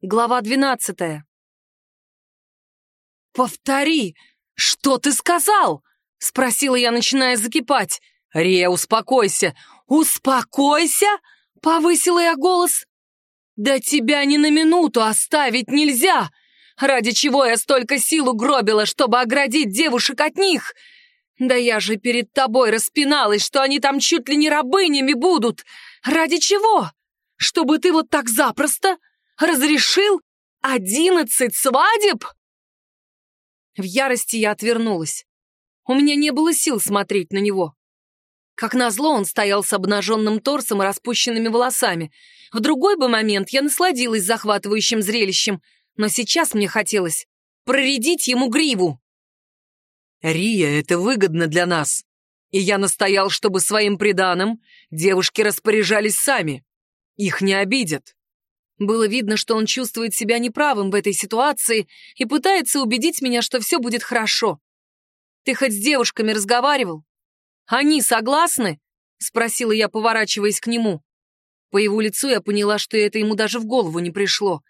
Глава двенадцатая. «Повтори! Что ты сказал?» — спросила я, начиная закипать. «Рия, успокойся! Успокойся!» — повысила я голос. «Да тебя ни на минуту оставить нельзя! Ради чего я столько сил угробила, чтобы оградить девушек от них? Да я же перед тобой распиналась, что они там чуть ли не рабынями будут! Ради чего? Чтобы ты вот так запросто разрешил одиннадцать свадеб?» В ярости я отвернулась. У меня не было сил смотреть на него. Как назло, он стоял с обнаженным торсом и распущенными волосами. В другой бы момент я насладилась захватывающим зрелищем, но сейчас мне хотелось проредить ему гриву. «Рия, это выгодно для нас. И я настоял, чтобы своим приданым девушки распоряжались сами. Их не обидят». Было видно, что он чувствует себя неправым в этой ситуации и пытается убедить меня, что все будет хорошо. «Ты хоть с девушками разговаривал?» «Они согласны?» — спросила я, поворачиваясь к нему. По его лицу я поняла, что это ему даже в голову не пришло.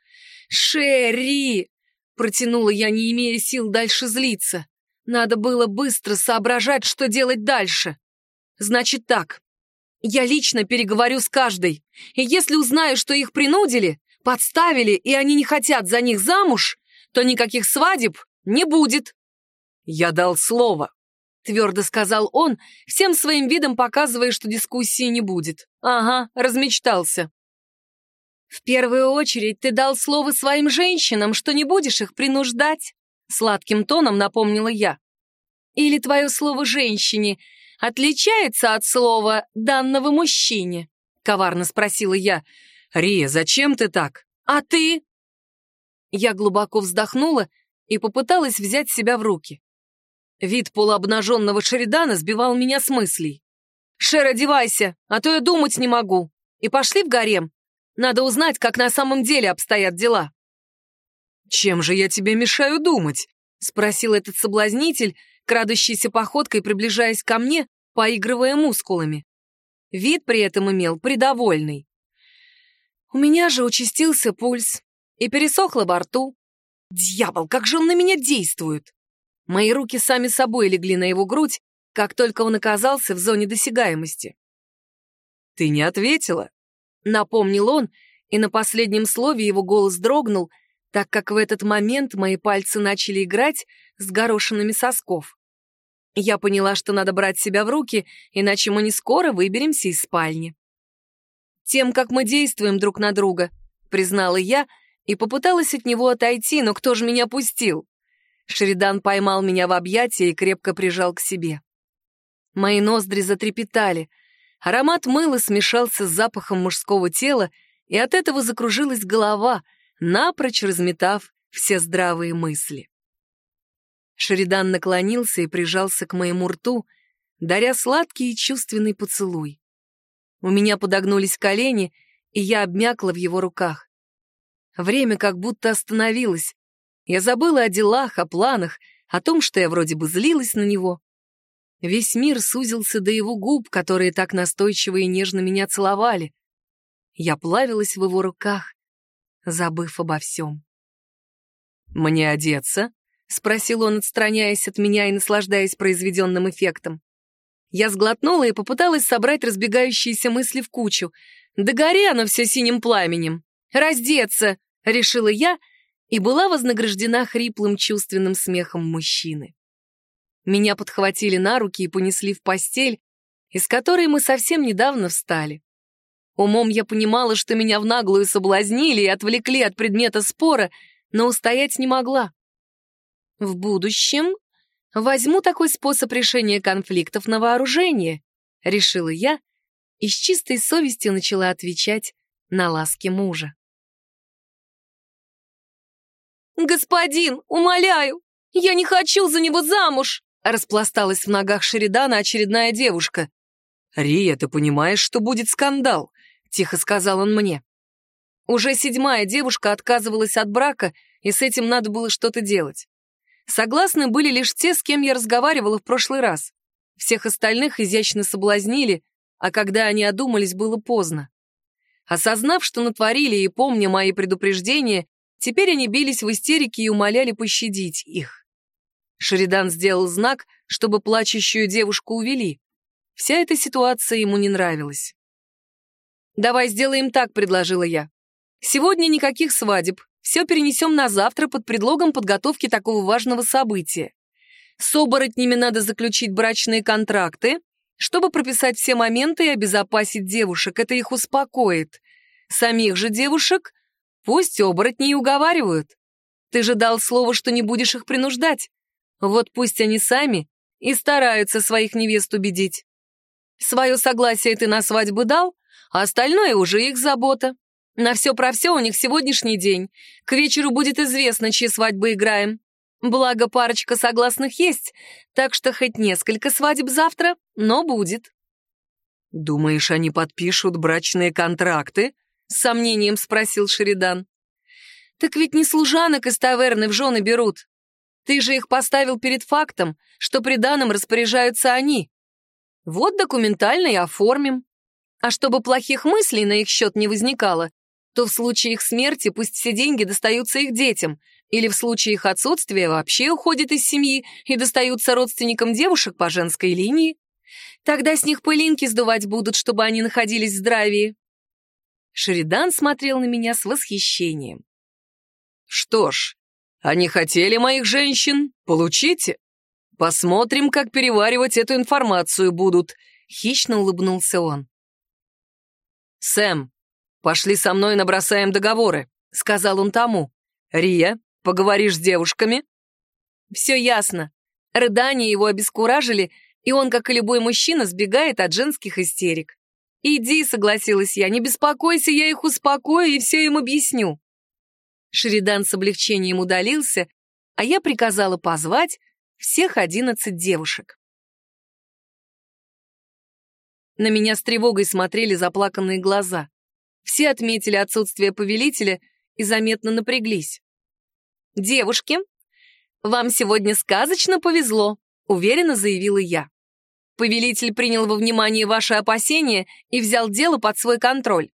«Шерри!» — протянула я, не имея сил дальше злиться. Надо было быстро соображать, что делать дальше. «Значит так, я лично переговорю с каждой, и если узнаю, что их принудили, подставили, и они не хотят за них замуж, то никаких свадеб не будет». «Я дал слово», твердо сказал он, всем своим видом показывая, что дискуссии не будет. Ага, размечтался. В первую очередь ты дал слово своим женщинам, что не будешь их принуждать, сладким тоном напомнила я. Или твое слово женщине отличается от слова данного мужчине? Коварно спросила я. Рия, зачем ты так? А ты? Я глубоко вздохнула и попыталась взять себя в руки. Вид полуобнаженного Шеридана сбивал меня с мыслей. «Шер, одевайся, а то я думать не могу. И пошли в гарем. Надо узнать, как на самом деле обстоят дела». «Чем же я тебе мешаю думать?» — спросил этот соблазнитель, крадущийся походкой, приближаясь ко мне, поигрывая мускулами. Вид при этом имел придовольный. У меня же участился пульс и пересохло во рту. Дьявол, как же он на меня действует! Мои руки сами собой легли на его грудь, как только он оказался в зоне досягаемости. «Ты не ответила», — напомнил он, и на последнем слове его голос дрогнул, так как в этот момент мои пальцы начали играть с горошинами сосков. Я поняла, что надо брать себя в руки, иначе мы не скоро выберемся из спальни. «Тем, как мы действуем друг на друга», — признала я и попыталась от него отойти, но кто же меня пустил? Шеридан поймал меня в объятия и крепко прижал к себе. Мои ноздри затрепетали. Аромат мыла смешался с запахом мужского тела, и от этого закружилась голова, напрочь разметав все здравые мысли. Шеридан наклонился и прижался к моему рту, даря сладкий и чувственный поцелуй. У меня подогнулись колени, и я обмякла в его руках. Время как будто остановилось, я забыла о делах, о планах, о том, что я вроде бы злилась на него. Весь мир сузился до его губ, которые так настойчиво и нежно меня целовали. Я плавилась в его руках, забыв обо всем. «Мне одеться?» — спросил он, отстраняясь от меня и наслаждаясь произведенным эффектом. Я сглотнула и попыталась собрать разбегающиеся мысли в кучу. Да гори оно все синим пламенем. «Раздеться!» — решила я и была вознаграждена хриплым чувственным смехом мужчины. Меня подхватили на руки и понесли в постель, из которой мы совсем недавно встали. Умом я понимала, что меня в наглую соблазнили и отвлекли от предмета спора, но устоять не могла. В будущем возьму такой способ решения конфликтов на вооружение, решила я и с чистой совестью начала отвечать на ласки мужа. «Господин, умоляю, я не хочу за него замуж!» Распласталась в ногах Шеридана очередная девушка. «Рия, ты понимаешь, что будет скандал?» — тихо сказал он мне. Уже седьмая девушка отказывалась от брака, и с этим надо было что-то делать. Согласны были лишь те, с кем я разговаривала в прошлый раз. Всех остальных изящно соблазнили, а когда они одумались, было поздно. Осознав, что натворили и помня мои предупреждения, Теперь они бились в истерике и умоляли пощадить их. Шеридан сделал знак, чтобы плачущую девушку увели. Вся эта ситуация ему не нравилась. «Давай сделаем так», — предложила я. «Сегодня никаких свадеб. Все перенесем на завтра под предлогом подготовки такого важного события. С оборотнями надо заключить брачные контракты, чтобы прописать все моменты и обезопасить девушек. Это их успокоит. Самих же девушек пусть оборотни и уговаривают. Ты же дал слово, что не будешь их принуждать. Вот пусть они сами и стараются своих невест убедить. Свое согласие ты на свадьбу дал, а остальное уже их забота. На все про все у них сегодняшний день. К вечеру будет известно, чьи свадьбы играем. Благо, парочка согласных есть, так что хоть несколько свадеб завтра, но будет. «Думаешь, они подпишут брачные контракты?» — с сомнением спросил Шеридан. «Так ведь не служанок из таверны в жены берут. Ты же их поставил перед фактом, что приданым распоряжаются они. Вот документально и оформим. А чтобы плохих мыслей на их счет не возникало, то в случае их смерти пусть все деньги достаются их детям, или в случае их отсутствия вообще уходят из семьи и достаются родственникам девушек по женской линии. Тогда с них пылинки сдувать будут, чтобы они находились в здравии. Шеридан смотрел на меня с восхищением. «Что ж, они хотели моих женщин? Получите. Посмотрим, как переваривать эту информацию будут», — хищно улыбнулся он. «Сэм, пошли со мной набросаем договоры», — сказал он тому. «Рия, поговоришь с девушками?» «Все ясно. Рыдания его обескуражили, и он, как и любой мужчина, сбегает от женских истерик. «Иди», — согласилась я, — «не беспокойся, я их успокою и все им объясню». Шеридан с облегчением удалился, а я приказала позвать всех одиннадцать девушек. На меня с тревогой смотрели заплаканные глаза. Все отметили отсутствие повелителя и заметно напряглись. «Девушки, вам сегодня сказочно повезло», — уверенно заявила я. Повелитель принял во внимание ваши опасения и взял дело под свой контроль.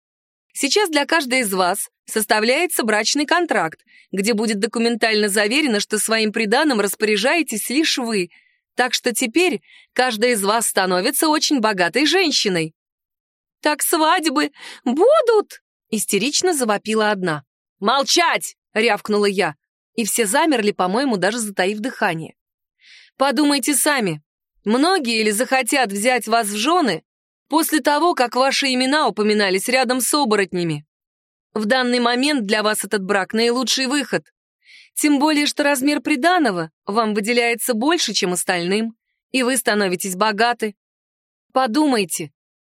Сейчас для каждой из вас составляется брачный контракт, где будет документально заверено, что своим приданым распоряжаетесь лишь вы, так что теперь каждая из вас становится очень богатой женщиной. «Так свадьбы будут!» — истерично завопила одна. «Молчать!» — рявкнула я, и все замерли, по-моему, даже затаив дыхание. «Подумайте сами, многие или захотят взять вас в жены после того, как ваши имена упоминались рядом с оборотнями. В данный момент для вас этот брак наилучший выход. Тем более, что размер приданого вам выделяется больше, чем остальным, и вы становитесь богаты. Подумайте,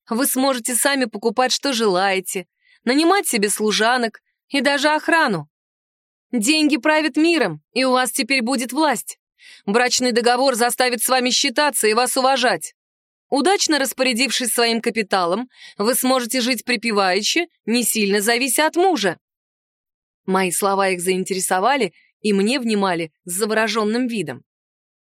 вы сможете сами покупать, что желаете, нанимать себе служанок и даже охрану. Деньги правят миром, и у вас теперь будет власть. Брачный договор заставит с вами считаться и вас уважать. Удачно распорядившись своим капиталом, вы сможете жить припеваючи, не сильно завися от мужа. Мои слова их заинтересовали, и мне внимали с завороженным видом.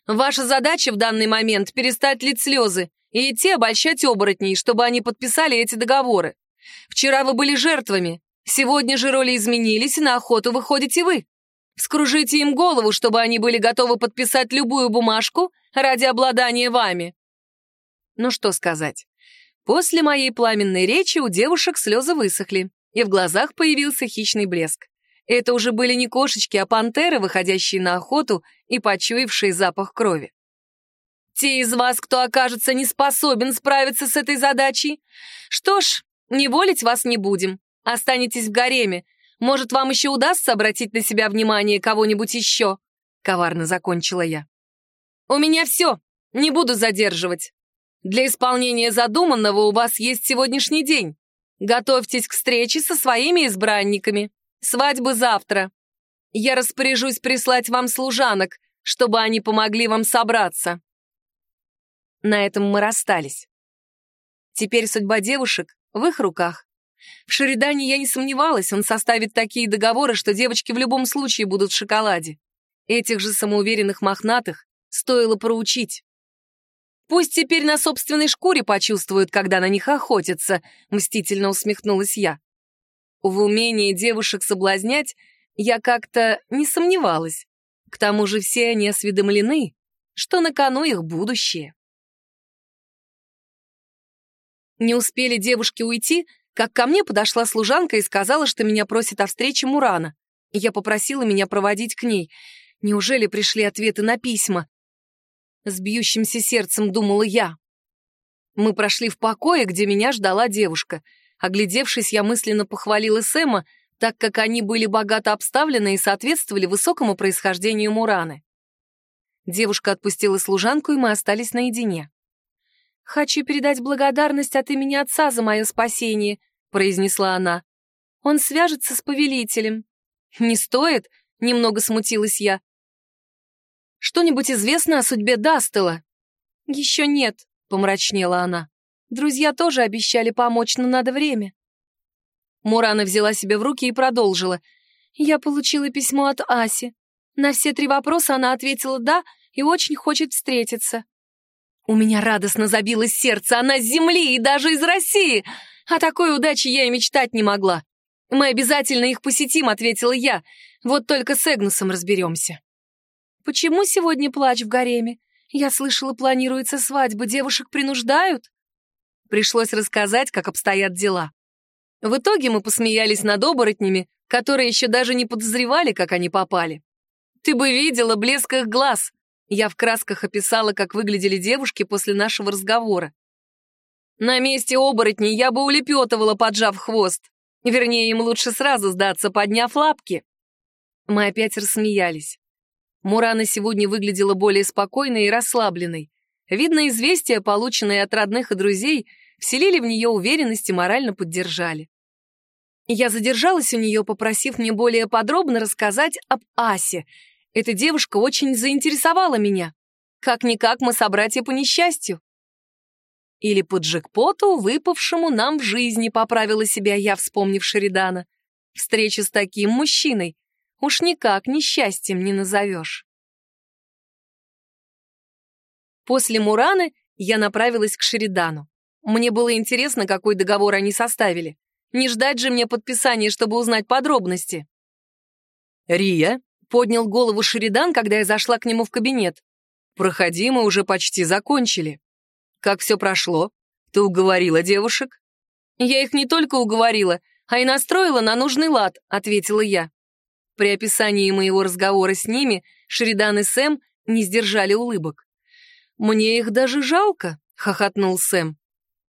Ваша задача в данный момент — перестать лить слезы и идти обольщать оборотней, чтобы они подписали эти договоры. Вчера вы были жертвами, сегодня же роли изменились, и на охоту выходите вы. Вскружите им голову, чтобы они были готовы подписать любую бумажку ради обладания вами. Ну что сказать. После моей пламенной речи у девушек слезы высохли, и в глазах появился хищный блеск. Это уже были не кошечки, а пантеры, выходящие на охоту и почуявшие запах крови. Те из вас, кто окажется не способен справиться с этой задачей, что ж, не волить вас не будем. Останетесь в гареме. Может, вам еще удастся обратить на себя внимание кого-нибудь еще?» Коварно закончила я. «У меня все. Не буду задерживать. Для исполнения задуманного у вас есть сегодняшний день. Готовьтесь к встрече со своими избранниками. Свадьбы завтра. Я распоряжусь прислать вам служанок, чтобы они помогли вам собраться. На этом мы расстались. Теперь судьба девушек в их руках. В Шеридане я не сомневалась, он составит такие договоры, что девочки в любом случае будут в шоколаде. Этих же самоуверенных мохнатых стоило проучить. Пусть теперь на собственной шкуре почувствуют, когда на них охотятся», — мстительно усмехнулась я. В умении девушек соблазнять я как-то не сомневалась. К тому же все они осведомлены, что на кону их будущее. Не успели девушки уйти, как ко мне подошла служанка и сказала, что меня просит о встрече Мурана. Я попросила меня проводить к ней. Неужели пришли ответы на письма? С бьющимся сердцем думала я. Мы прошли в покое, где меня ждала девушка. Оглядевшись, я мысленно похвалила Сэма, так как они были богато обставлены и соответствовали высокому происхождению Мураны. Девушка отпустила служанку, и мы остались наедине. «Хочу передать благодарность от имени отца за мое спасение», — произнесла она. «Он свяжется с повелителем». «Не стоит?» — немного смутилась я. «Что-нибудь известно о судьбе Дастела?» «Еще нет», — помрачнела она. «Друзья тоже обещали помочь, но надо время». Мурана взяла себя в руки и продолжила. «Я получила письмо от Аси. На все три вопроса она ответила «да» и очень хочет встретиться». У меня радостно забилось сердце, она с земли и даже из России. О такой удаче я и мечтать не могла. Мы обязательно их посетим, ответила я. Вот только с Эгнусом разберемся. Почему сегодня плач в гареме? Я слышала, планируется свадьба, девушек принуждают? Пришлось рассказать, как обстоят дела. В итоге мы посмеялись над оборотнями, которые еще даже не подозревали, как они попали. Ты бы видела блеск их глаз. Я в красках описала, как выглядели девушки после нашего разговора. На месте оборотней я бы улепетывала, поджав хвост. Вернее, им лучше сразу сдаться, подняв лапки. Мы опять рассмеялись. Мурана сегодня выглядела более спокойной и расслабленной. Видно, известия, полученные от родных и друзей, вселили в нее уверенность и морально поддержали. Я задержалась у нее, попросив мне более подробно рассказать об Асе. Эта девушка очень заинтересовала меня. Как-никак мы собратья по несчастью. Или по джекпоту, выпавшему нам в жизни, поправила себя я, вспомнив Шеридана. Встреча с таким мужчиной уж никак несчастьем не назовешь. После Мураны я направилась к Шеридану. Мне было интересно, какой договор они составили. Не ждать же мне подписания, чтобы узнать подробности. «Рия», — поднял голову Шеридан, когда я зашла к нему в кабинет. «Проходи, мы уже почти закончили. Как все прошло? Ты уговорила девушек?» «Я их не только уговорила, а и настроила на нужный лад», — ответила я. При описании моего разговора с ними Шеридан и Сэм не сдержали улыбок. «Мне их даже жалко», — хохотнул Сэм.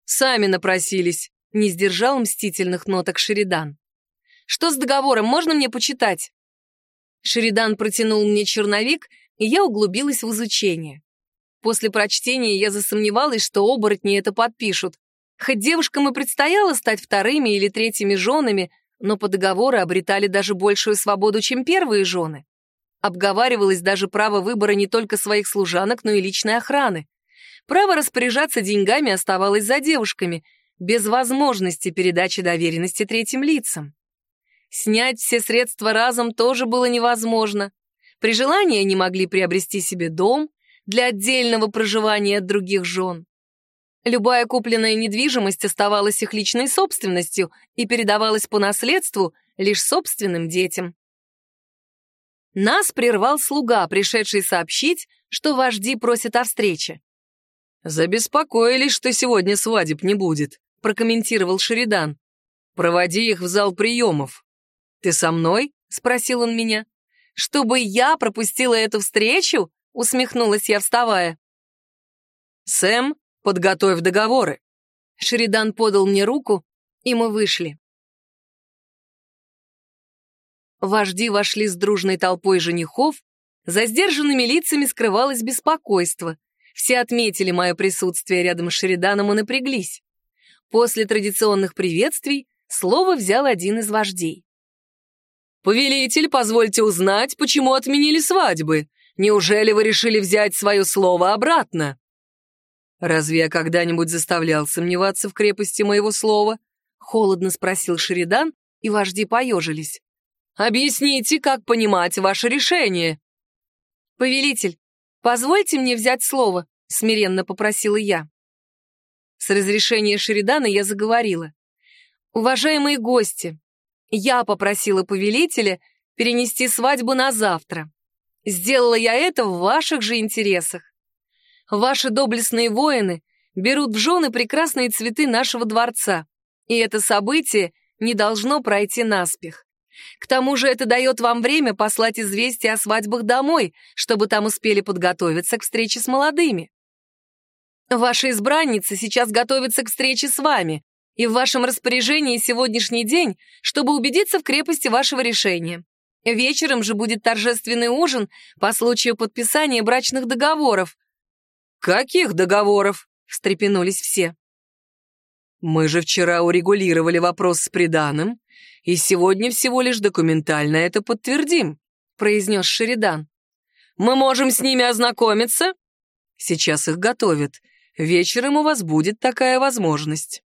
«Сами напросились», — не сдержал мстительных ноток Шеридан. «Что с договором, можно мне почитать?» Шеридан протянул мне черновик, и я углубилась в изучение. После прочтения я засомневалась, что оборотни это подпишут. Хоть девушкам и предстояло стать вторыми или третьими женами, но по договору обретали даже большую свободу, чем первые жены. Обговаривалось даже право выбора не только своих служанок, но и личной охраны. Право распоряжаться деньгами оставалось за девушками, без возможности передачи доверенности третьим лицам. Снять все средства разом тоже было невозможно. При желании они могли приобрести себе дом для отдельного проживания от других жен. Любая купленная недвижимость оставалась их личной собственностью и передавалась по наследству лишь собственным детям. Нас прервал слуга, пришедший сообщить, что вожди просят о встрече. «Забеспокоились, что сегодня свадеб не будет», — прокомментировал Шеридан. «Проводи их в зал приемов». «Ты со мной?» — спросил он меня. «Чтобы я пропустила эту встречу?» — усмехнулась я, вставая. «Сэм, Подготовь договоры». Шеридан подал мне руку, и мы вышли. Вожди вошли с дружной толпой женихов, за сдержанными лицами скрывалось беспокойство. Все отметили мое присутствие рядом с Шериданом и напряглись. После традиционных приветствий слово взял один из вождей. «Повелитель, позвольте узнать, почему отменили свадьбы. Неужели вы решили взять свое слово обратно?» «Разве я когда-нибудь заставлял сомневаться в крепости моего слова?» — холодно спросил Шеридан, и вожди поежились. «Объясните, как понимать ваше решение?» «Повелитель, позвольте мне взять слово», — смиренно попросила я. С разрешения Шеридана я заговорила. «Уважаемые гости, я попросила повелителя перенести свадьбу на завтра. Сделала я это в ваших же интересах. Ваши доблестные воины берут в жены прекрасные цветы нашего дворца, и это событие не должно пройти наспех. К тому же это дает вам время послать известие о свадьбах домой, чтобы там успели подготовиться к встрече с молодыми. Ваша избранница сейчас готовится к встрече с вами, и в вашем распоряжении сегодняшний день, чтобы убедиться в крепости вашего решения. Вечером же будет торжественный ужин по случаю подписания брачных договоров. «Каких договоров?» — встрепенулись все. «Мы же вчера урегулировали вопрос с приданым, и сегодня всего лишь документально это подтвердим», — произнес Шеридан. «Мы можем с ними ознакомиться?» «Сейчас их готовят. Вечером у вас будет такая возможность».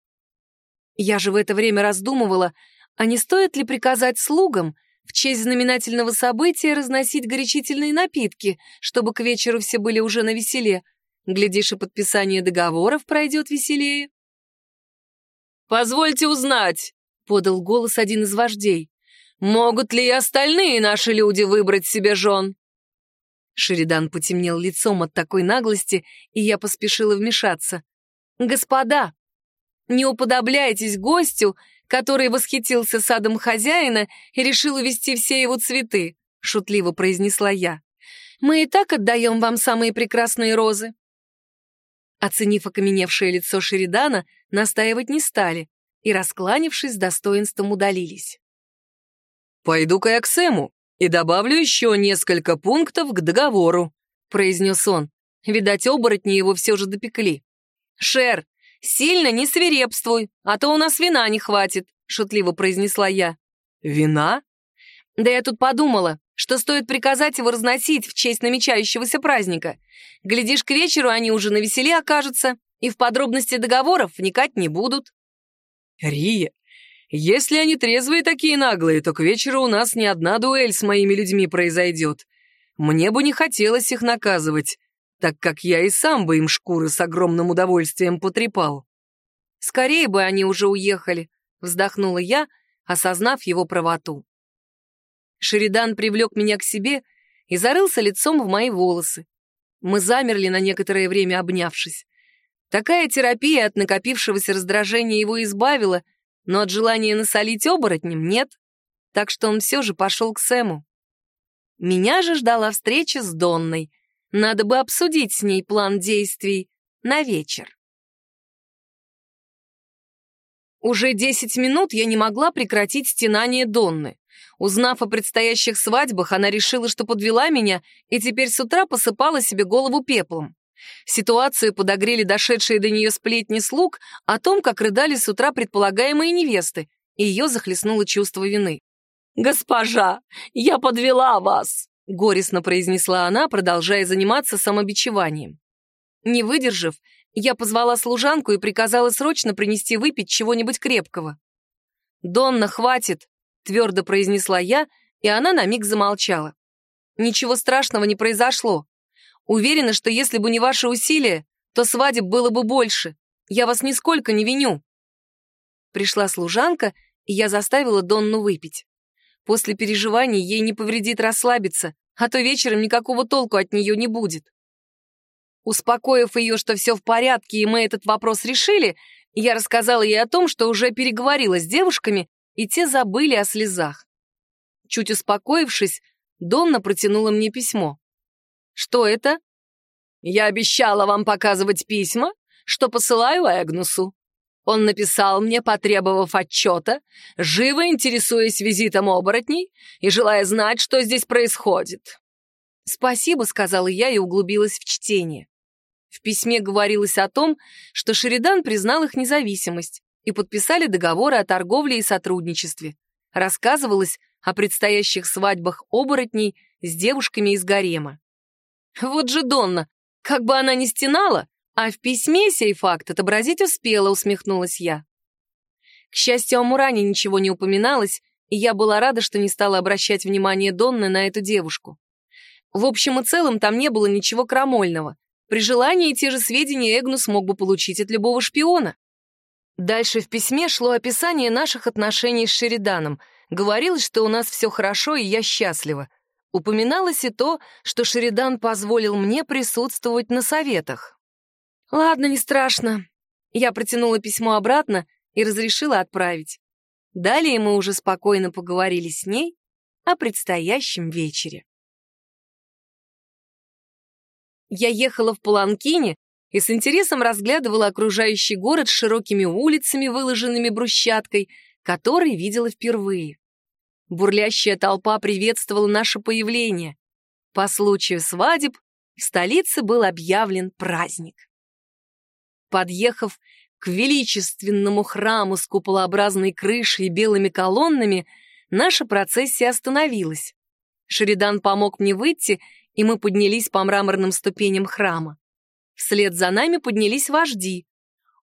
Я же в это время раздумывала, а не стоит ли приказать слугам в честь знаменательного события разносить горячительные напитки, чтобы к вечеру все были уже на веселе. Глядишь, и подписание договоров пройдет веселее. «Позвольте узнать», — подал голос один из вождей, «могут ли и остальные наши люди выбрать себе жен?» Шеридан потемнел лицом от такой наглости, и я поспешила вмешаться. «Господа, не уподобляйтесь гостю, который восхитился садом хозяина и решил увести все его цветы», — шутливо произнесла я. «Мы и так отдаем вам самые прекрасные розы». Оценив окаменевшее лицо Шеридана, настаивать не стали и, раскланившись, с достоинством удалились. «Пойду-ка я к Сэму и добавлю еще несколько пунктов к договору», — произнес он. Видать, оборотни его все же допекли. «Шер, «Сильно не свирепствуй, а то у нас вина не хватит», — шутливо произнесла я. «Вина?» «Да я тут подумала, что стоит приказать его разносить в честь намечающегося праздника. Глядишь, к вечеру они уже на веселе окажутся и в подробности договоров вникать не будут». «Рия, если они трезвые такие наглые, то к вечеру у нас ни одна дуэль с моими людьми произойдет. Мне бы не хотелось их наказывать, так как я и сам бы им шкуры с огромным удовольствием потрепал. «Скорее бы они уже уехали», — вздохнула я, осознав его правоту. Шеридан привлек меня к себе и зарылся лицом в мои волосы. Мы замерли на некоторое время, обнявшись. Такая терапия от накопившегося раздражения его избавила, но от желания насолить оборотнем нет, так что он все же пошел к Сэму. Меня же ждала встреча с Донной — надо бы обсудить с ней план действий на вечер. Уже десять минут я не могла прекратить стенание Донны. Узнав о предстоящих свадьбах, она решила, что подвела меня, и теперь с утра посыпала себе голову пеплом. Ситуацию подогрели дошедшие до нее сплетни слуг о том, как рыдали с утра предполагаемые невесты, и ее захлестнуло чувство вины. «Госпожа, я подвела вас!» — горестно произнесла она, продолжая заниматься самобичеванием. Не выдержав, я позвала служанку и приказала срочно принести выпить чего-нибудь крепкого. «Донна, хватит!» — твердо произнесла я, и она на миг замолчала. «Ничего страшного не произошло. Уверена, что если бы не ваши усилия, то свадеб было бы больше. Я вас нисколько не виню». Пришла служанка, и я заставила Донну выпить. После переживаний ей не повредит расслабиться, а то вечером никакого толку от нее не будет. Успокоив ее, что все в порядке, и мы этот вопрос решили, я рассказала ей о том, что уже переговорила с девушками, и те забыли о слезах. Чуть успокоившись, Донна протянула мне письмо. «Что это?» «Я обещала вам показывать письма, что посылаю Эгнусу. Он написал мне, потребовав отчета, живо интересуясь визитом оборотней и желая знать, что здесь происходит. «Спасибо», — сказала я и углубилась в чтение. В письме говорилось о том, что Шеридан признал их независимость и подписали договоры о торговле и сотрудничестве. Рассказывалось о предстоящих свадьбах оборотней с девушками из гарема. Вот же Донна, как бы она ни стенала, а в письме сей факт отобразить успела, усмехнулась я. К счастью, о Муране ничего не упоминалось, и я была рада, что не стала обращать внимание Донны на эту девушку. В общем и целом там не было ничего крамольного. При желании те же сведения Эгнус мог бы получить от любого шпиона. Дальше в письме шло описание наших отношений с Шериданом, Говорилось, что у нас все хорошо, и я счастлива. Упоминалось и то, что Шеридан позволил мне присутствовать на советах. Ладно, не страшно. Я протянула письмо обратно и разрешила отправить. Далее мы уже спокойно поговорили с ней о предстоящем вечере. Я ехала в Паланкине и с интересом разглядывала окружающий город с широкими улицами, выложенными брусчаткой, который видела впервые. Бурлящая толпа приветствовала наше появление. По случаю свадеб в столице был объявлен праздник. Подъехав к величественному храму с куполообразной крышей и белыми колоннами, наша процессия остановилась. Шеридан помог мне выйти, и мы поднялись по мраморным ступеням храма. Вслед за нами поднялись вожди.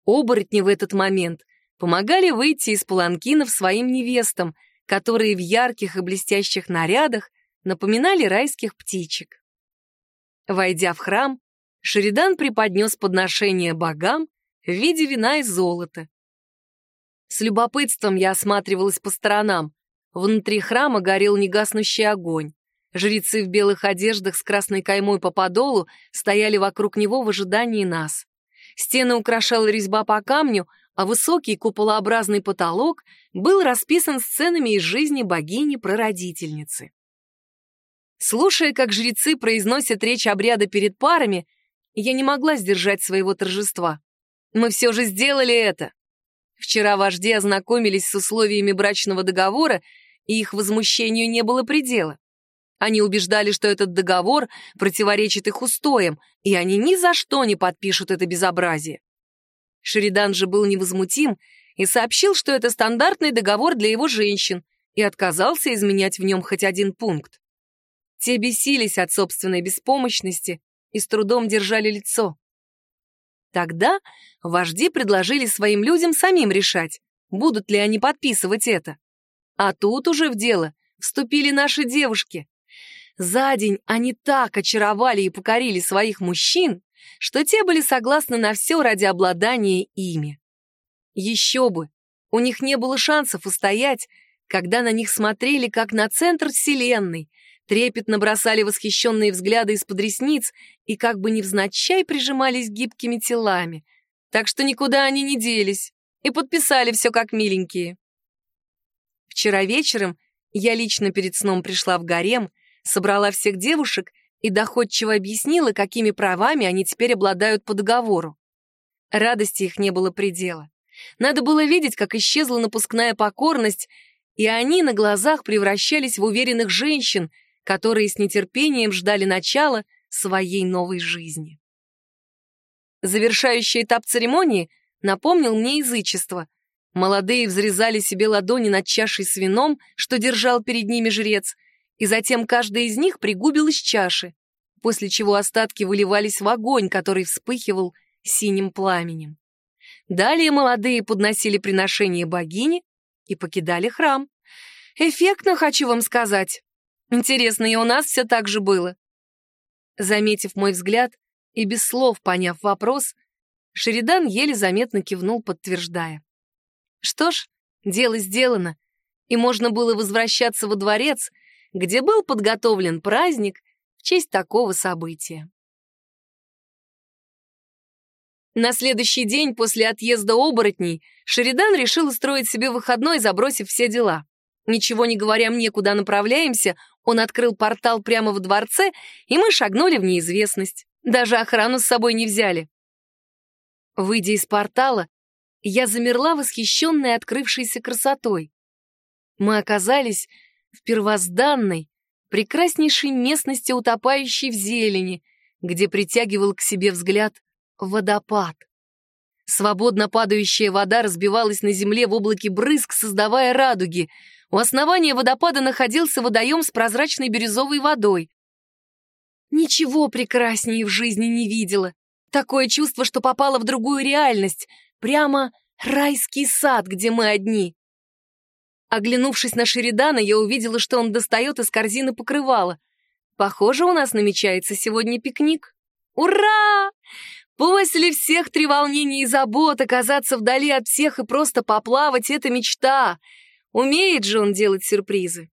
Оборотни в этот момент помогали выйти из паланкинов своим невестам, которые в ярких и блестящих нарядах напоминали райских птичек. Войдя в храм, Шеридан преподнес подношение богам в виде вина и золота. С любопытством я осматривалась по сторонам. Внутри храма горел негаснущий огонь. Жрецы в белых одеждах с красной каймой по подолу стояли вокруг него в ожидании нас. Стены украшала резьба по камню, а высокий куполообразный потолок был расписан сценами из жизни богини-прародительницы. Слушая, как жрецы произносят речь обряда перед парами, я не могла сдержать своего торжества. Мы все же сделали это. Вчера вожди ознакомились с условиями брачного договора, и их возмущению не было предела. Они убеждали, что этот договор противоречит их устоям, и они ни за что не подпишут это безобразие. Шеридан же был невозмутим и сообщил, что это стандартный договор для его женщин, и отказался изменять в нем хоть один пункт. Те бесились от собственной беспомощности и с трудом держали лицо. Тогда вожди предложили своим людям самим решать, будут ли они подписывать это. А тут уже в дело вступили наши девушки. За день они так очаровали и покорили своих мужчин, что те были согласны на все ради обладания ими. Еще бы, у них не было шансов устоять, когда на них смотрели как на центр вселенной, трепетно бросали восхищенные взгляды из-под ресниц и как бы невзначай прижимались гибкими телами. Так что никуда они не делись и подписали все как миленькие. Вчера вечером я лично перед сном пришла в гарем, собрала всех девушек и доходчиво объяснила, какими правами они теперь обладают по договору. Радости их не было предела. Надо было видеть, как исчезла напускная покорность, и они на глазах превращались в уверенных женщин, которые с нетерпением ждали начала своей новой жизни. Завершающий этап церемонии напомнил мне язычество. Молодые взрезали себе ладони над чашей с вином, что держал перед ними жрец, и затем каждый из них пригубил из чаши, после чего остатки выливались в огонь, который вспыхивал синим пламенем. Далее молодые подносили приношение богине и покидали храм. Эффектно, хочу вам сказать. Интересно, и у нас все так же было. Заметив мой взгляд и без слов поняв вопрос, Шеридан еле заметно кивнул, подтверждая. Что ж, дело сделано, и можно было возвращаться во дворец — где был подготовлен праздник в честь такого события. На следующий день после отъезда оборотней Шеридан решил устроить себе выходной, забросив все дела. Ничего не говоря мне, куда направляемся, он открыл портал прямо в дворце, и мы шагнули в неизвестность. Даже охрану с собой не взяли. Выйдя из портала, я замерла восхищенная открывшейся красотой. Мы оказались в первозданной, прекраснейшей местности, утопающей в зелени, где притягивал к себе взгляд водопад. Свободно падающая вода разбивалась на земле в облаке брызг, создавая радуги. У основания водопада находился водоем с прозрачной бирюзовой водой. Ничего прекраснее в жизни не видела. Такое чувство, что попала в другую реальность. Прямо райский сад, где мы одни. Оглянувшись на Шеридана, я увидела, что он достает из корзины покрывало. Похоже, у нас намечается сегодня пикник. Ура! После всех треволнений и забот оказаться вдали от всех и просто поплавать — это мечта. Умеет же он делать сюрпризы.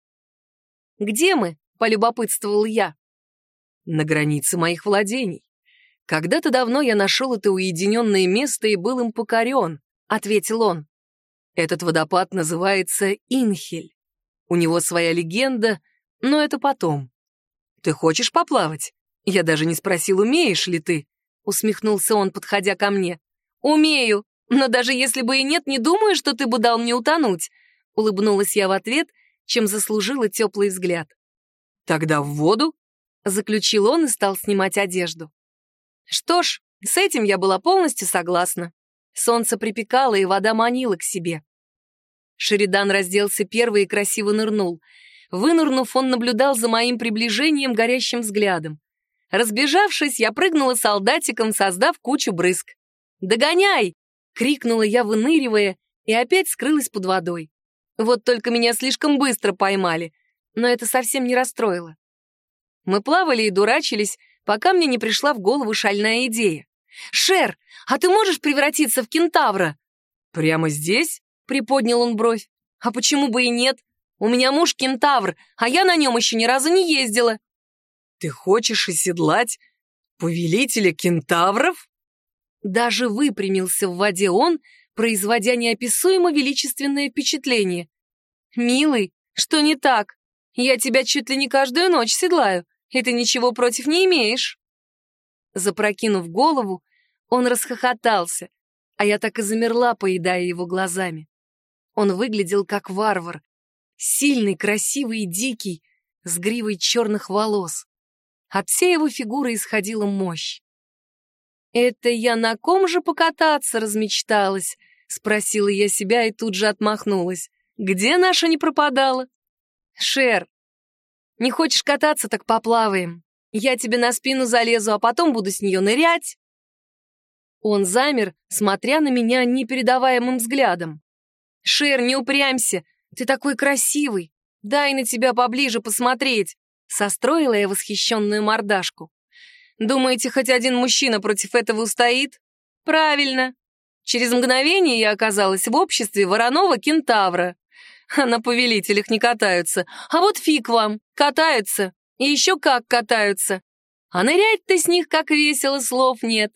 «Где мы?» — полюбопытствовал я. «На границе моих владений. Когда-то давно я нашел это уединенное место и был им покорен», — ответил он. «Этот водопад называется Инхель. У него своя легенда, но это потом. Ты хочешь поплавать? Я даже не спросил, умеешь ли ты?» — усмехнулся он, подходя ко мне. «Умею, но даже если бы и нет, не думаю, что ты бы дал мне утонуть», — улыбнулась я в ответ, чем заслужила теплый взгляд. «Тогда в воду?» — заключил он и стал снимать одежду. Что ж, с этим я была полностью согласна. Солнце припекало, и вода манила к себе. Шеридан разделся первый и красиво нырнул. Вынырнув, он наблюдал за моим приближением горящим взглядом. Разбежавшись, я прыгнула солдатиком, создав кучу брызг. «Догоняй!» — крикнула я, выныривая, и опять скрылась под водой. Вот только меня слишком быстро поймали, но это совсем не расстроило. Мы плавали и дурачились, пока мне не пришла в голову шальная идея. «Шер, а ты можешь превратиться в кентавра?» «Прямо здесь?» — приподнял он бровь. «А почему бы и нет? У меня муж кентавр, а я на нем еще ни разу не ездила». «Ты хочешь оседлать повелителя кентавров?» Даже выпрямился в воде он, производя неописуемо величественное впечатление. «Милый, что не так? Я тебя чуть ли не каждую ночь седлаю, и ты ничего против не имеешь». Запрокинув голову, он расхохотался, а я так и замерла, поедая его глазами. Он выглядел как варвар, сильный, красивый и дикий, с гривой черных волос. От всей его фигуры исходила мощь. «Это я на ком же покататься размечталась?» — спросила я себя и тут же отмахнулась. «Где наша не пропадала?» «Шер, не хочешь кататься, так поплаваем. Я тебе на спину залезу, а потом буду с нее нырять». Он замер, смотря на меня непередаваемым взглядом. «Шер, не упрямься, ты такой красивый. Дай на тебя поближе посмотреть. Состроила я восхищенную мордашку. Думаете, хоть один мужчина против этого устоит? Правильно. Через мгновение я оказалась в обществе Воронова-кентавра. А на повелителях не катаются. А вот фиг вам, катаются. И еще как катаются. А нырять-то с них как весело, слов нет.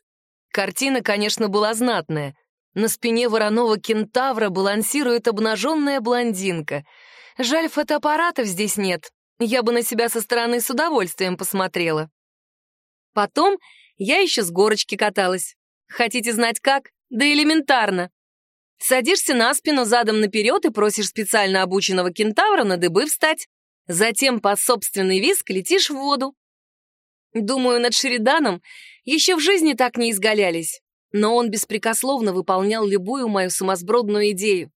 Картина, конечно, была знатная. На спине вороного кентавра балансирует обнаженная блондинка. Жаль, фотоаппаратов здесь нет. Я бы на себя со стороны с удовольствием посмотрела. Потом я еще с горочки каталась. Хотите знать как? Да элементарно. Садишься на спину задом наперед и просишь специально обученного кентавра на дыбы встать. Затем по собственный виск летишь в воду. Думаю, над Шериданом еще в жизни так не изгалялись, но он беспрекословно выполнял любую мою сумасбродную идею.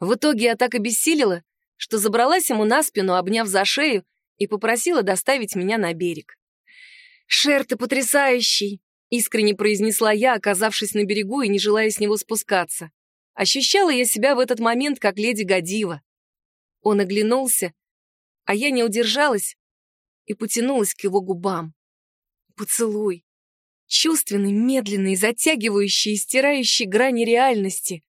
В итоге я так обессилила, что забралась ему на спину, обняв за шею, и попросила доставить меня на берег. «Шер, ты потрясающий!» — искренне произнесла я, оказавшись на берегу и не желая с него спускаться. Ощущала я себя в этот момент, как леди Годива. Он оглянулся, а я не удержалась и потянулась к его губам. Поцелуй. Чувственный, медленный, затягивающий и стирающий грани реальности.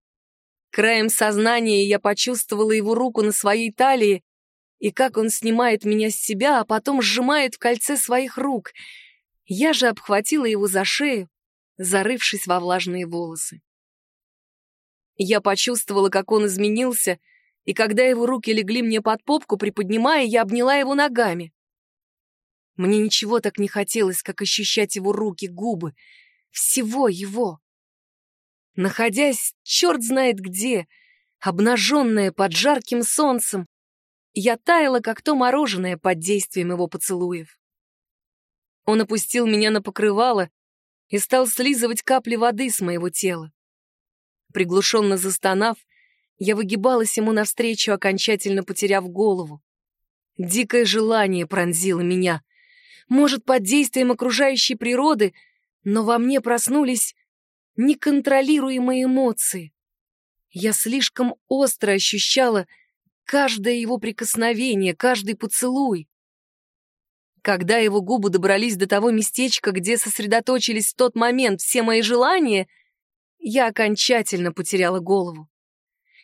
Краем сознания я почувствовала его руку на своей талии и как он снимает меня с себя, а потом сжимает в кольце своих рук. Я же обхватила его за шею, зарывшись во влажные волосы. Я почувствовала, как он изменился, и когда его руки легли мне под попку, приподнимая, я обняла его ногами. Мне ничего так не хотелось, как ощущать его руки, губы, всего его. Находясь черт знает где, обнаженная под жарким солнцем, я таяла, как то мороженое под действием его поцелуев. Он опустил меня на покрывало и стал слизывать капли воды с моего тела. Приглушенно застонав, я выгибалась ему навстречу, окончательно потеряв голову. Дикое желание пронзило меня. Может, под действием окружающей природы, но во мне проснулись неконтролируемые эмоции. Я слишком остро ощущала каждое его прикосновение, каждый поцелуй. Когда его губы добрались до того местечка, где сосредоточились в тот момент все мои желания, я окончательно потеряла голову.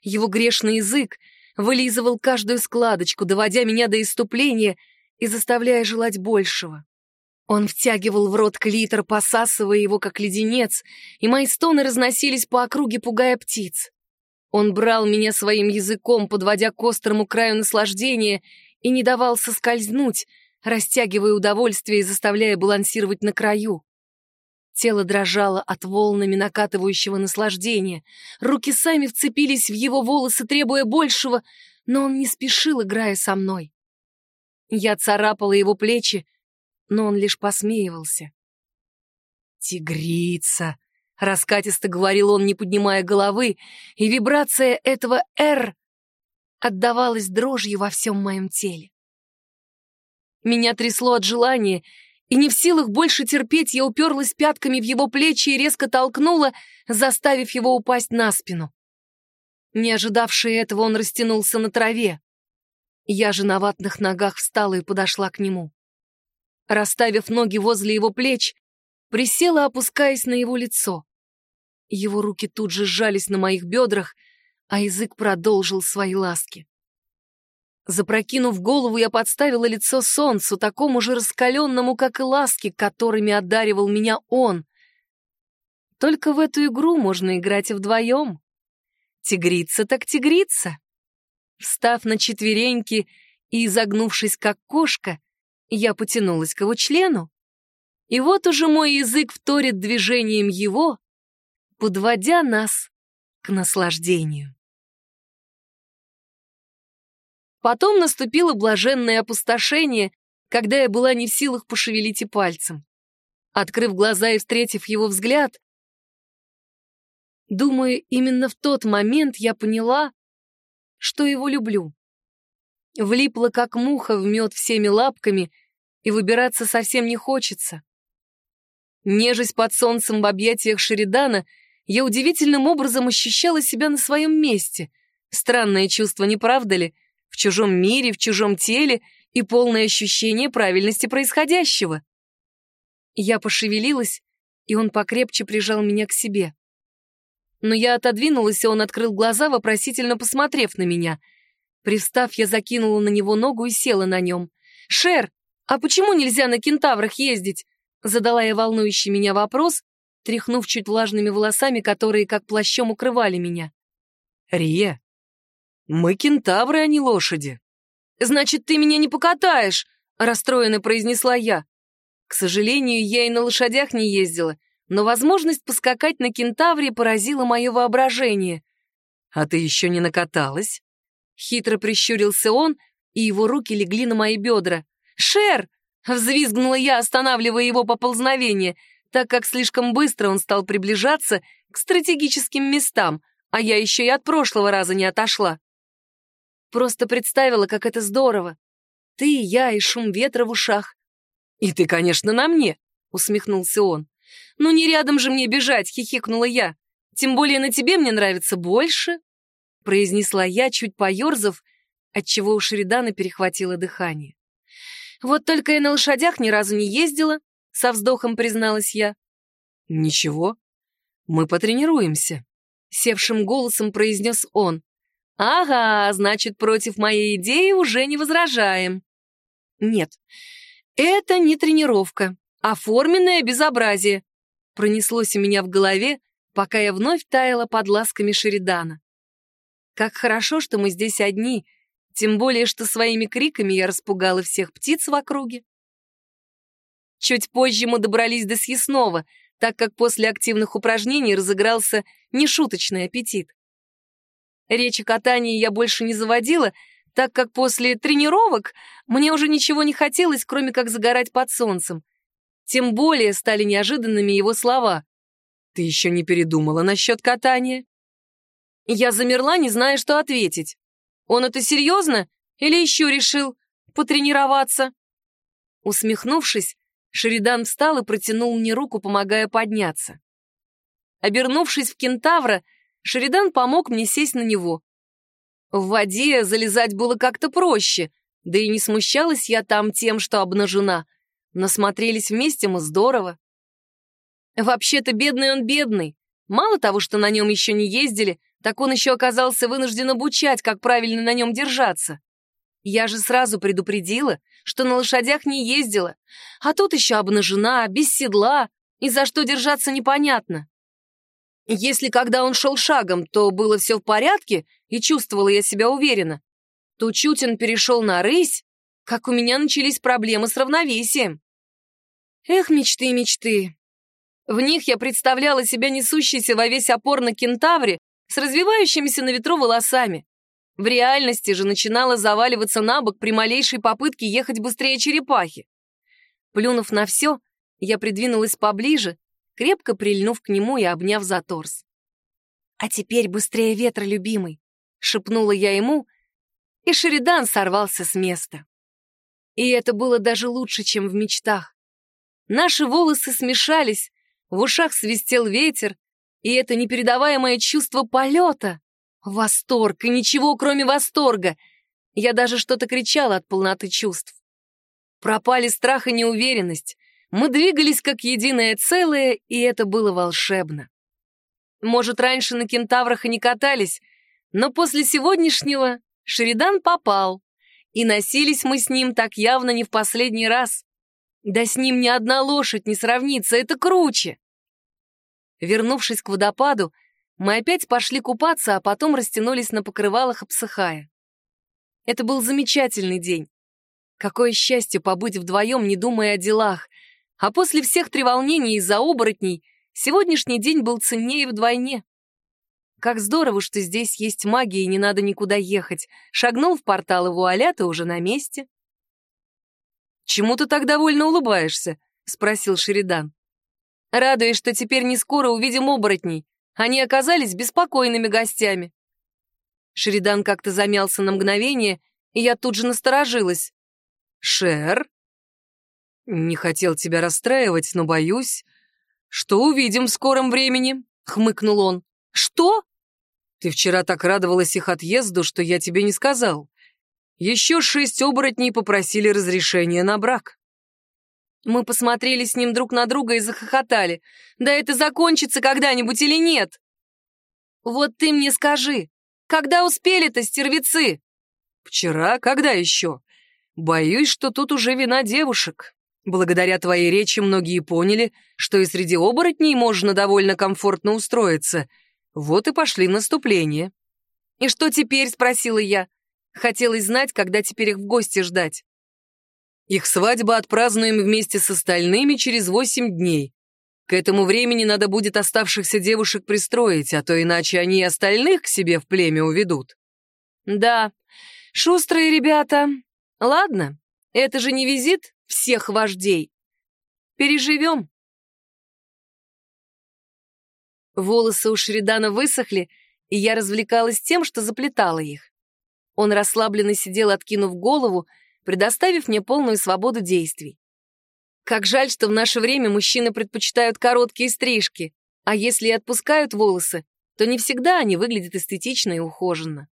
Его грешный язык вылизывал каждую складочку, доводя меня до иступления и заставляя желать большего. Он втягивал в рот клитор, посасывая его, как леденец, и мои стоны разносились по округе, пугая птиц. Он брал меня своим языком, подводя к острому краю наслаждения, и не давал соскользнуть, растягивая удовольствие и заставляя балансировать на краю. Тело дрожало от волнами накатывающего наслаждения. Руки сами вцепились в его волосы, требуя большего, но он не спешил, играя со мной. Я царапала его плечи, но он лишь посмеивался. «Тигрица!» — раскатисто говорил он, не поднимая головы, и вибрация этого «Р» отдавалась дрожью во всем моем теле. Меня трясло от желания, и не в силах больше терпеть, я уперлась пятками в его плечи и резко толкнула, заставив его упасть на спину. Не ожидавший этого, он растянулся на траве. Я же на ватных ногах встала и подошла к нему. Расставив ноги возле его плеч, присела, опускаясь на его лицо. Его руки тут же сжались на моих бедрах, а язык продолжил свои ласки. Запрокинув голову, я подставила лицо солнцу, такому же раскаленному, как и ласки, которыми одаривал меня он. Только в эту игру можно играть вдвоем. Тигрица так тигрица. Встав на четвереньки и изогнувшись как кошка, я потянулась к его члену. И вот уже мой язык вторит движением его, подводя нас к наслаждению. Потом наступило блаженное опустошение, когда я была не в силах пошевелить и пальцем. Открыв глаза и встретив его взгляд, думаю, именно в тот момент я поняла, что его люблю. Влипла, как муха, в мед всеми лапками, и выбираться совсем не хочется. Нежесть под солнцем в объятиях Шеридана, я удивительным образом ощущала себя на своем месте. Странное чувство, не правда ли? В чужом мире, в чужом теле и полное ощущение правильности происходящего. Я пошевелилась, и он покрепче прижал меня к себе. Но я отодвинулась, и он открыл глаза, вопросительно посмотрев на меня. Привстав, я закинула на него ногу и села на нем. «Шер, а почему нельзя на кентаврах ездить?» Задала я волнующий меня вопрос, тряхнув чуть влажными волосами, которые как плащом укрывали меня. «Рия, «Мы кентавры, а не лошади». «Значит, ты меня не покатаешь», — расстроенно произнесла я. К сожалению, я и на лошадях не ездила, но возможность поскакать на кентавре поразила мое воображение. «А ты еще не накаталась?» Хитро прищурился он, и его руки легли на мои бедра. «Шер!» — взвизгнула я, останавливая его поползновение, так как слишком быстро он стал приближаться к стратегическим местам, а я еще и от прошлого раза не отошла. Просто представила, как это здорово. Ты, я и шум ветра в ушах. И ты, конечно, на мне, усмехнулся он. Ну не рядом же мне бежать, хихикнула я. Тем более на тебе мне нравится больше, произнесла я, чуть поерзав, отчего у Шеридана перехватило дыхание. Вот только я на лошадях ни разу не ездила, со вздохом призналась я. Ничего, мы потренируемся, севшим голосом произнес он. «Ага, значит, против моей идеи уже не возражаем». «Нет, это не тренировка, а форменное безобразие», пронеслось у меня в голове, пока я вновь таяла под ласками Шеридана. Как хорошо, что мы здесь одни, тем более, что своими криками я распугала всех птиц в округе. Чуть позже мы добрались до съестного, так как после активных упражнений разыгрался нешуточный аппетит. Речи катании я больше не заводила, так как после тренировок мне уже ничего не хотелось, кроме как загорать под солнцем. Тем более стали неожиданными его слова. «Ты еще не передумала насчет катания?» Я замерла, не зная, что ответить. Он это серьезно или еще решил потренироваться? Усмехнувшись, Шеридан встал и протянул мне руку, помогая подняться. Обернувшись в кентавра, Шеридан помог мне сесть на него. В воде залезать было как-то проще, да и не смущалась я там тем, что обнажена. Насмотрелись вместе мы здорово. Вообще-то бедный он бедный. Мало того, что на нем еще не ездили, так он еще оказался вынужден обучать, как правильно на нем держаться. Я же сразу предупредила, что на лошадях не ездила, а тут еще обнажена, без седла, и за что держаться непонятно. Если когда он шел шагом, то было все в порядке, и чувствовала я себя уверенно, то чуть он перешел на рысь, как у меня начались проблемы с равновесием. Эх, мечты, мечты. В них я представляла себя несущейся во весь опор на кентавре с развивающимися на ветру волосами. В реальности же начинала заваливаться на бок при малейшей попытке ехать быстрее черепахи. Плюнув на все, я придвинулась поближе, крепко прильнув к нему и обняв за торс. «А теперь быстрее ветра, любимый!» — шепнула я ему, и Шеридан сорвался с места. И это было даже лучше, чем в мечтах. Наши волосы смешались, в ушах свистел ветер, и это непередаваемое чувство полета. Восторг, и ничего, кроме восторга. Я даже что-то кричала от полноты чувств. Пропали страх и неуверенность. Мы двигались как единое целое, и это было волшебно. Может, раньше на кентаврах и не катались, но после сегодняшнего Шеридан попал, и носились мы с ним так явно не в последний раз. Да с ним ни одна лошадь не сравнится, это круче. Вернувшись к водопаду, мы опять пошли купаться, а потом растянулись на покрывалах, обсыхая. Это был замечательный день. Какое счастье побыть вдвоем, не думая о делах. А после всех треволнений из-за оборотней сегодняшний день был ценнее вдвойне. Как здорово, что здесь есть магия и не надо никуда ехать. Шагнул в портал и вуаля, ты уже на месте. «Чему ты так довольно улыбаешься?» — спросил Шеридан. «Радуюсь, что теперь не скоро увидим оборотней. Они оказались беспокойными гостями». Шеридан как-то замялся на мгновение, и я тут же насторожилась. «Шер?» «Не хотел тебя расстраивать, но боюсь, что увидим в скором времени», — хмыкнул он. «Что?» «Ты вчера так радовалась их отъезду, что я тебе не сказал. Еще шесть оборотней попросили разрешения на брак». Мы посмотрели с ним друг на друга и захохотали. «Да это закончится когда-нибудь или нет?» «Вот ты мне скажи, когда успели-то, стервецы?» «Вчера? Когда еще?» «Боюсь, что тут уже вина девушек. Благодаря твоей речи многие поняли, что и среди оборотней можно довольно комфортно устроиться, вот и пошли наступление. «И что теперь?» — спросила я. Хотелось знать, когда теперь их в гости ждать. Их свадьбу отпразднуем вместе с остальными через восемь дней. К этому времени надо будет оставшихся девушек пристроить, а то иначе они и остальных к себе в племя уведут. Да, шустрые ребята. Ладно, это же не визит всех вождей. Переживем. Волосы у Шридана высохли, и я развлекалась тем, что заплетала их. Он расслабленно сидел, откинув голову, предоставив мне полную свободу действий. Как жаль, что в наше время мужчины предпочитают короткие стрижки, а если и отпускают волосы, то не всегда они выглядят эстетично и ухоженно.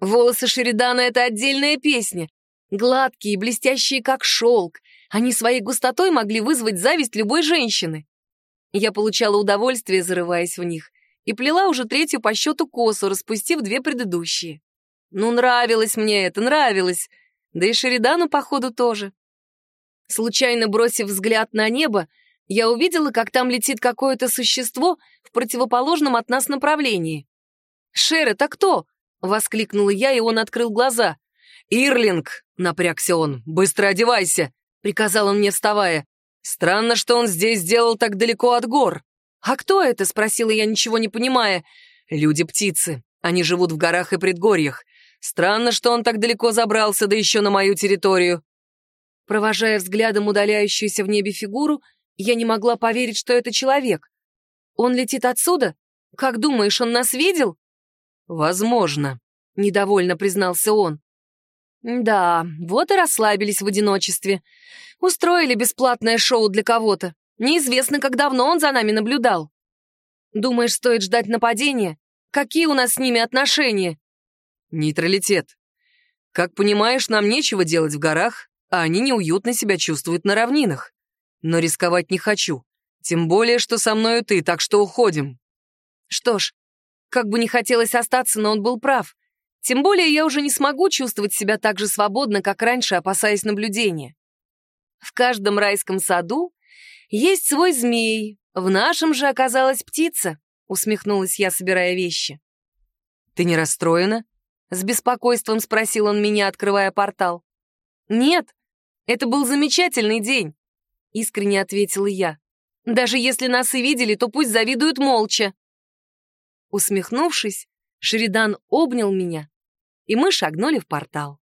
Волосы Шеридана — это отдельная песня. Гладкие, блестящие, как шелк. Они своей густотой могли вызвать зависть любой женщины. Я получала удовольствие, зарываясь в них, и плела уже третью по счету косу, распустив две предыдущие. Ну, нравилось мне это, нравилось. Да и Шеридану, походу, тоже. Случайно бросив взгляд на небо, я увидела, как там летит какое-то существо в противоположном от нас направлении. «Шер, это кто?» — воскликнула я, и он открыл глаза. «Ирлинг!» — напрягся он. «Быстро одевайся!» — приказал он мне, вставая. Странно, что он здесь сделал так далеко от гор. А кто это? Спросила я, ничего не понимая. Люди-птицы. Они живут в горах и предгорьях. Странно, что он так далеко забрался, да еще на мою территорию. Провожая взглядом удаляющуюся в небе фигуру, я не могла поверить, что это человек. Он летит отсюда? Как думаешь, он нас видел? Возможно, недовольно признался он. Да, вот и расслабились в одиночестве. Устроили бесплатное шоу для кого-то. Неизвестно, как давно он за нами наблюдал. Думаешь, стоит ждать нападения? Какие у нас с ними отношения? Нейтралитет. Как понимаешь, нам нечего делать в горах, а они неуютно себя чувствуют на равнинах. Но рисковать не хочу. Тем более, что со мною ты, так что уходим. Что ж, Как бы не хотелось остаться, но он был прав. Тем более я уже не смогу чувствовать себя так же свободно, как раньше, опасаясь наблюдения. В каждом райском саду есть свой змей, в нашем же оказалась птица, усмехнулась я, собирая вещи. Ты не расстроена? С беспокойством спросил он меня, открывая портал. Нет, это был замечательный день, искренне ответила я. Даже если нас и видели, то пусть завидуют молча. Усмехнувшись, Шеридан обнял меня, и мы шагнули в портал.